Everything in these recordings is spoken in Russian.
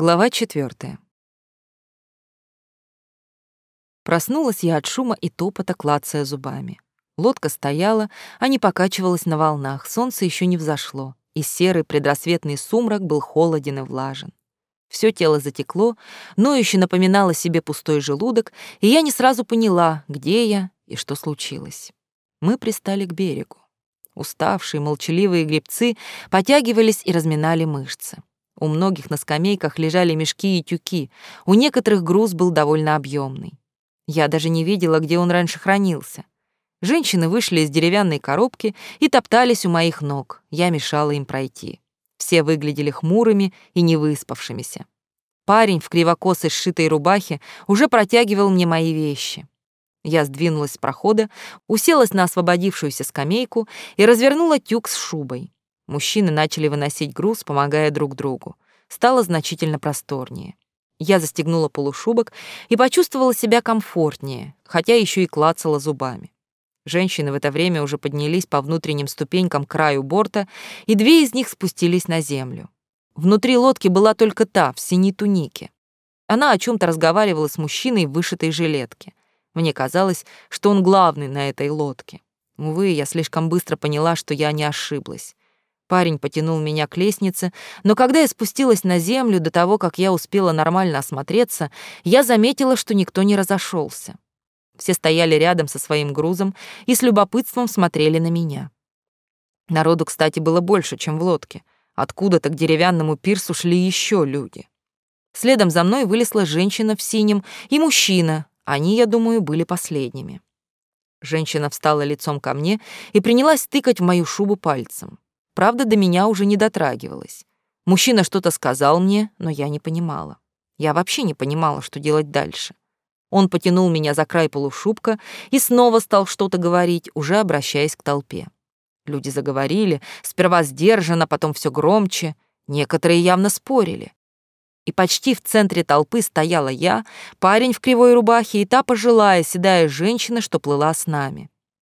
Глава четвертая. Проснулась я от шума и топота, клацая зубами. Лодка стояла, а не покачивалась на волнах, солнце еще не взошло, и серый предрассветный сумрак был холоден и влажен. Все тело затекло, но еще напоминало себе пустой желудок, и я не сразу поняла, где я и что случилось. Мы пристали к берегу. Уставшие, молчаливые гребцы потягивались и разминали мышцы. У многих на скамейках лежали мешки и тюки, у некоторых груз был довольно объемный. Я даже не видела, где он раньше хранился. Женщины вышли из деревянной коробки и топтались у моих ног. Я мешала им пройти. Все выглядели хмурыми и невыспавшимися. Парень в кривокосой сшитой рубахе уже протягивал мне мои вещи. Я сдвинулась с прохода, уселась на освободившуюся скамейку и развернула тюк с шубой. Мужчины начали выносить груз, помогая друг другу. Стало значительно просторнее. Я застегнула полушубок и почувствовала себя комфортнее, хотя еще и клацала зубами. Женщины в это время уже поднялись по внутренним ступенькам к краю борта, и две из них спустились на землю. Внутри лодки была только та, в синей тунике. Она о чем то разговаривала с мужчиной в вышитой жилетке. Мне казалось, что он главный на этой лодке. Увы, я слишком быстро поняла, что я не ошиблась. Парень потянул меня к лестнице, но когда я спустилась на землю до того, как я успела нормально осмотреться, я заметила, что никто не разошелся. Все стояли рядом со своим грузом и с любопытством смотрели на меня. Народу, кстати, было больше, чем в лодке. Откуда-то к деревянному пирсу шли еще люди. Следом за мной вылезла женщина в синем и мужчина. Они, я думаю, были последними. Женщина встала лицом ко мне и принялась тыкать в мою шубу пальцем. Правда, до меня уже не дотрагивалась. Мужчина что-то сказал мне, но я не понимала. Я вообще не понимала, что делать дальше. Он потянул меня за край полушубка и снова стал что-то говорить, уже обращаясь к толпе. Люди заговорили, сперва сдержанно, потом все громче. Некоторые явно спорили. И почти в центре толпы стояла я, парень в кривой рубахе и та пожилая, седая женщина, что плыла с нами.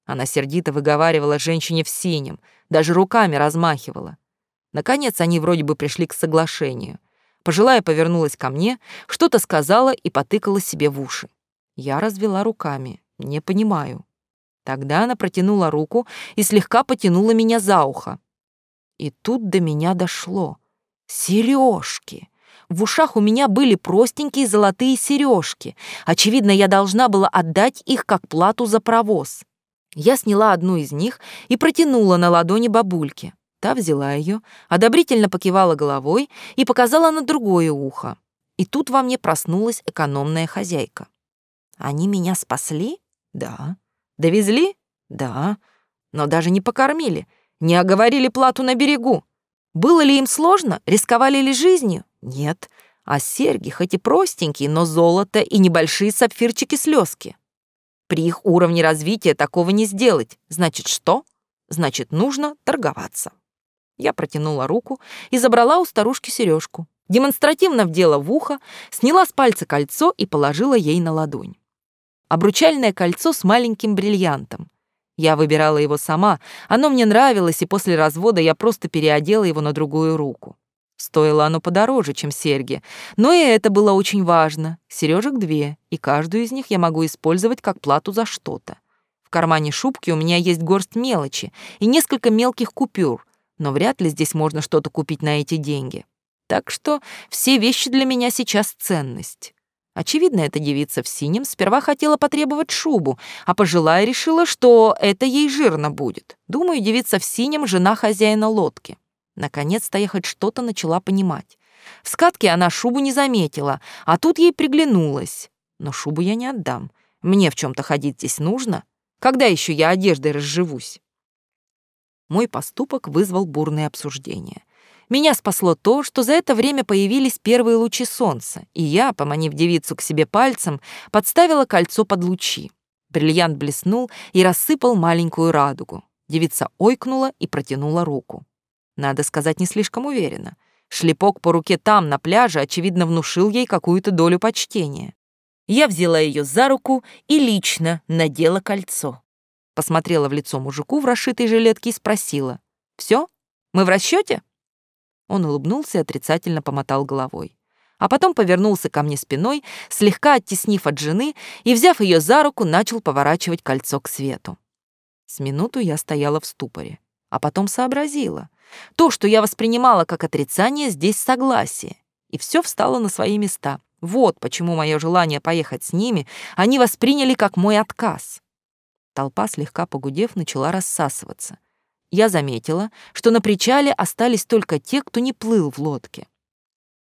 Она сердито выговаривала женщине в синем, даже руками размахивала. Наконец они вроде бы пришли к соглашению. Пожилая повернулась ко мне, что-то сказала и потыкала себе в уши. Я развела руками. Не понимаю. Тогда она протянула руку и слегка потянула меня за ухо. И тут до меня дошло. Сережки. В ушах у меня были простенькие золотые сережки. Очевидно, я должна была отдать их как плату за провоз. Я сняла одну из них и протянула на ладони бабульке. Та взяла ее, одобрительно покивала головой и показала на другое ухо. И тут во мне проснулась экономная хозяйка. Они меня спасли? Да. Довезли? Да. Но даже не покормили, не оговорили плату на берегу. Было ли им сложно? Рисковали ли жизнью? Нет. А серьги, хоть и простенькие, но золото и небольшие сапфирчики-слезки. При их уровне развития такого не сделать. Значит, что? Значит, нужно торговаться. Я протянула руку и забрала у старушки сережку. Демонстративно вдела в ухо, сняла с пальца кольцо и положила ей на ладонь. Обручальное кольцо с маленьким бриллиантом. Я выбирала его сама, оно мне нравилось, и после развода я просто переодела его на другую руку. Стоило оно подороже, чем серьги, но и это было очень важно. Сережек две, и каждую из них я могу использовать как плату за что-то. В кармане шубки у меня есть горсть мелочи и несколько мелких купюр, но вряд ли здесь можно что-то купить на эти деньги. Так что все вещи для меня сейчас ценность. Очевидно, эта девица в синем сперва хотела потребовать шубу, а пожилая решила, что это ей жирно будет. Думаю, девица в синем — жена хозяина лодки. Наконец-то я хоть что-то начала понимать. В скатке она шубу не заметила, а тут ей приглянулась. Но шубу я не отдам. Мне в чем то ходить здесь нужно. Когда еще я одеждой разживусь? Мой поступок вызвал бурное обсуждение. Меня спасло то, что за это время появились первые лучи солнца, и я, поманив девицу к себе пальцем, подставила кольцо под лучи. Бриллиант блеснул и рассыпал маленькую радугу. Девица ойкнула и протянула руку. Надо сказать, не слишком уверенно. Шлепок по руке там, на пляже, очевидно, внушил ей какую-то долю почтения. Я взяла ее за руку и лично надела кольцо. Посмотрела в лицо мужику в расшитой жилетке и спросила. «Все? Мы в расчете? Он улыбнулся и отрицательно помотал головой. а потом повернулся ко мне спиной, слегка оттеснив от жены и, взяв ее за руку, начал поворачивать кольцо к свету. С минуту я стояла в ступоре, а потом сообразила. То, что я воспринимала как отрицание, здесь согласие. И все встало на свои места. Вот почему мое желание поехать с ними они восприняли как мой отказ. Толпа, слегка погудев, начала рассасываться. Я заметила, что на причале остались только те, кто не плыл в лодке.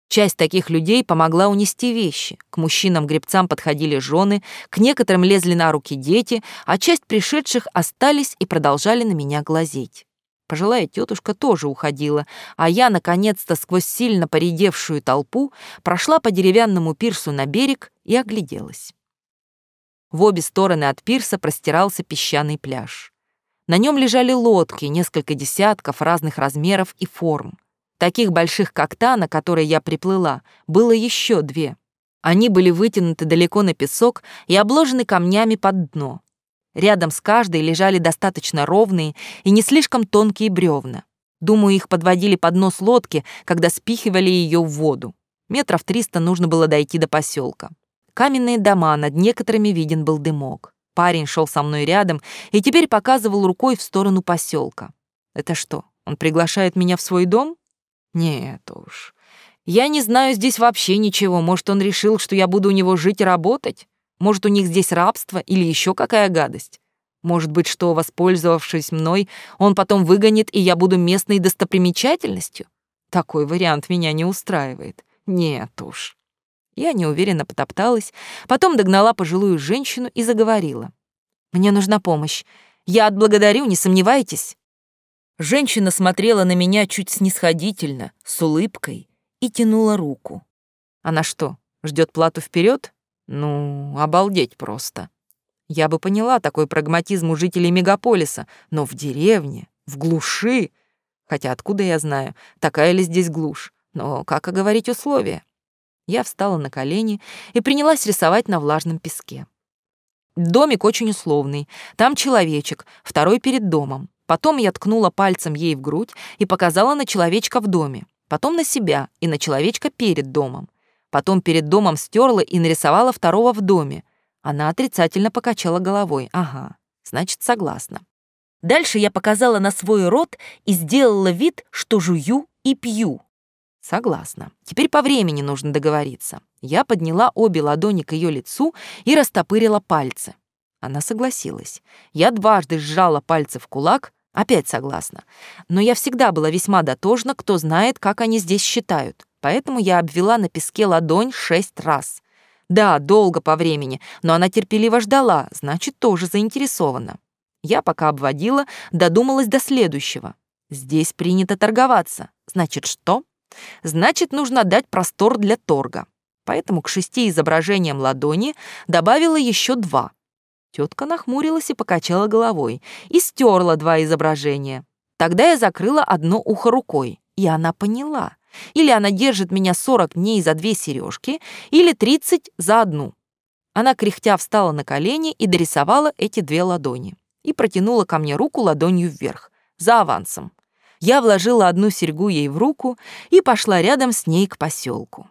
Часть таких людей помогла унести вещи. К мужчинам-гребцам подходили жены, к некоторым лезли на руки дети, а часть пришедших остались и продолжали на меня глазеть. Пожилая тетушка тоже уходила, а я, наконец-то, сквозь сильно поредевшую толпу, прошла по деревянному пирсу на берег и огляделась. В обе стороны от пирса простирался песчаный пляж. На нем лежали лодки, несколько десятков разных размеров и форм. Таких больших, как та, на которой я приплыла, было еще две. Они были вытянуты далеко на песок и обложены камнями под дно. Рядом с каждой лежали достаточно ровные и не слишком тонкие бревна. Думаю, их подводили под нос лодки, когда спихивали ее в воду. Метров триста нужно было дойти до поселка. Каменные дома, над некоторыми виден был дымок. Парень шел со мной рядом и теперь показывал рукой в сторону поселка. Это что, он приглашает меня в свой дом? Нет уж. Я не знаю здесь вообще ничего. Может, он решил, что я буду у него жить и работать? Может, у них здесь рабство или еще какая гадость? Может быть, что, воспользовавшись мной, он потом выгонит, и я буду местной достопримечательностью? Такой вариант меня не устраивает. Нет уж. Я неуверенно потопталась, потом догнала пожилую женщину и заговорила. «Мне нужна помощь. Я отблагодарю, не сомневайтесь». Женщина смотрела на меня чуть снисходительно, с улыбкой, и тянула руку. Она что, ждет плату вперед? Ну, обалдеть просто. Я бы поняла такой прагматизм у жителей мегаполиса, но в деревне, в глуши... Хотя откуда я знаю, такая ли здесь глушь? Но как оговорить условия? Я встала на колени и принялась рисовать на влажном песке. Домик очень условный. Там человечек, второй перед домом. Потом я ткнула пальцем ей в грудь и показала на человечка в доме. Потом на себя и на человечка перед домом. Потом перед домом стерла и нарисовала второго в доме. Она отрицательно покачала головой. Ага, значит, согласна. Дальше я показала на свой рот и сделала вид, что жую и пью. Согласна. Теперь по времени нужно договориться. Я подняла обе ладони к ее лицу и растопырила пальцы. Она согласилась. Я дважды сжала пальцы в кулак, опять согласна. Но я всегда была весьма дотошна, кто знает, как они здесь считают поэтому я обвела на песке ладонь шесть раз. Да, долго по времени, но она терпеливо ждала, значит, тоже заинтересована. Я пока обводила, додумалась до следующего. Здесь принято торговаться. Значит, что? Значит, нужно дать простор для торга. Поэтому к шести изображениям ладони добавила еще два. Тетка нахмурилась и покачала головой, и стерла два изображения. Тогда я закрыла одно ухо рукой, и она поняла. Или она держит меня 40 дней за две сережки, или 30 за одну. Она кряхтя встала на колени и дорисовала эти две ладони. И протянула ко мне руку ладонью вверх, за авансом. Я вложила одну серьгу ей в руку и пошла рядом с ней к поселку.